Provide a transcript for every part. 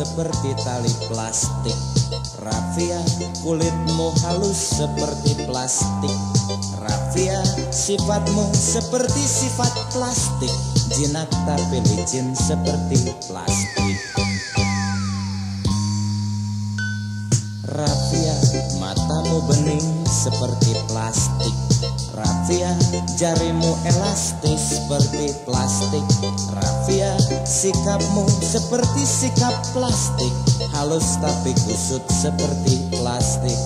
Seperti tali plastik. Rafia, kulitmu halus seperti plastik. Rafia, sifatmu seperti sifat plastik. Jinak tapi licin seperti plastik. Rafia, matamu bening seperti plastik. Rafia, jarimu elastis seperti plastik sikapmu seperti sikap plastik. Halus tapi kusut seperti plastik.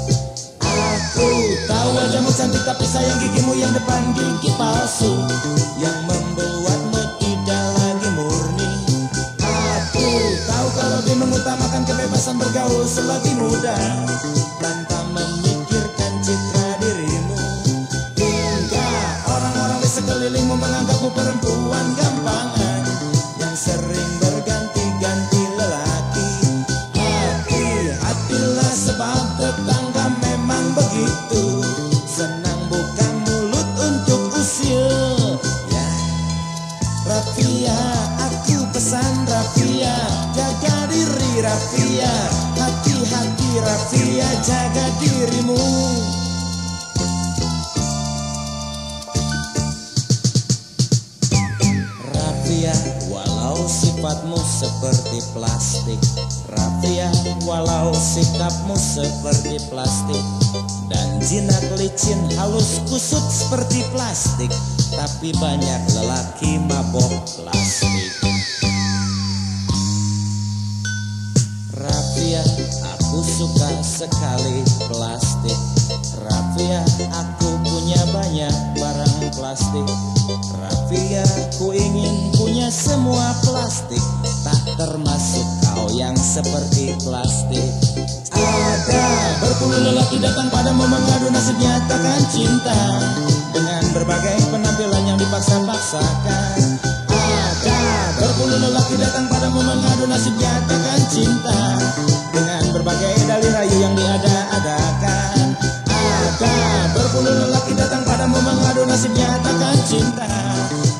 Aku tahu wajahmu cantik tapi sayang gigimu yang depan gigi palsu. Yang membuatmu tidak lagi murni. Aku tahu kalau dia mengutamakan kebebasan bergaul selagi muda Rafia, aku pesan Rafia Jaga diri Rafia Hati-hati Rafia, jaga dirimu. Rafia, walau sifatmu seperti plastik. Rafia, walau sikapmu seperti plastik. Dan jinak licin halus kusut seperti plastik Tapi banyak lelaki mabok plastik. Rafia, aku suka sekali plastik. Rafia, aku punya banyak barang plastik. Rafia, ku ingin punya semua plastik. Tak termasuk kau yang seperti plastik. Ada berpuluh lelaki datang padamu mengadu nasibnya takkan cinta Dengan berbagai penampilan yang dipaksa-paksakan. Ada berpuluh lelaki datang padamu mengadu nasibnya takkan cinta. Dengan berbagai dalih rayu yang diada-adakan. Ada berpuluh lelaki datang padamu mengadu nasibnya takkan cinta.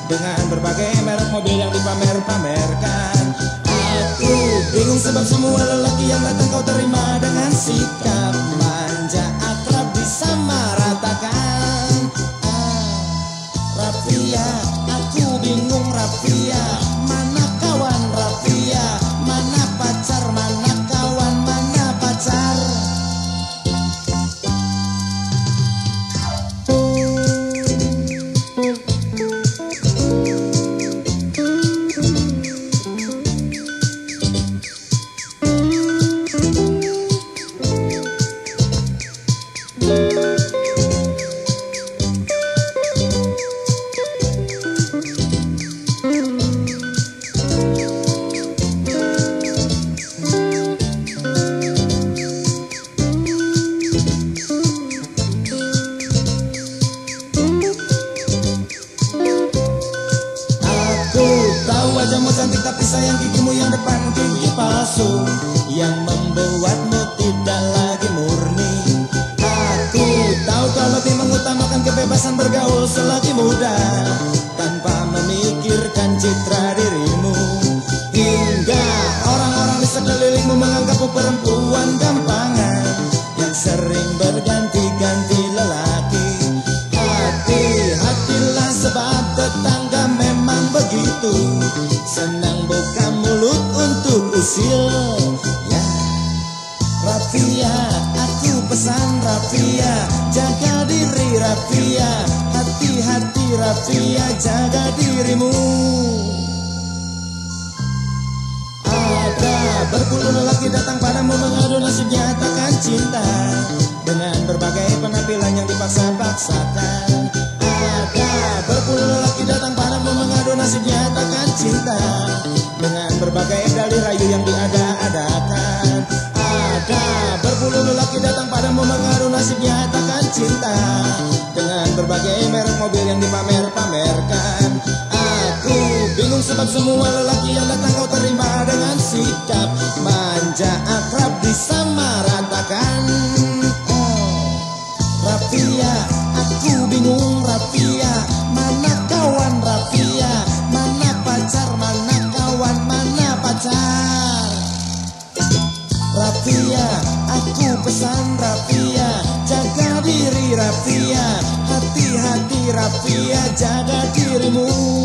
Dengan berbagai merek mobil yang dipamer-pamerkan. Aku bingung sebab semua lelaki yang datang kau terima dengan sikap bingung cantik tapi sayang gigimu yang depan gigi palsu Yang membuatmu Rafia Jaga diri Rafia Hati-hati Rafia, jaga dirimu. Ada berpuluh lelaki datang padamu mengadu nasibnya takkan cinta Dengan berbagai penampilan yang dipaksa-paksakan. Ada berpuluh lelaki datang padamu mengadu nasibnya takkan cinta Dengan berbagai datang padamu mengadu nasibnya takkan cinta. Dengan berbagai merek mobil yang dipamer-pamerkan. Aku bingung sebab semua lelaki yang datang kau terima dengan sikap manja akrab Aku pesan Rafia Jaga diri Rafia Hati-hati Rafia Jaga dirimu.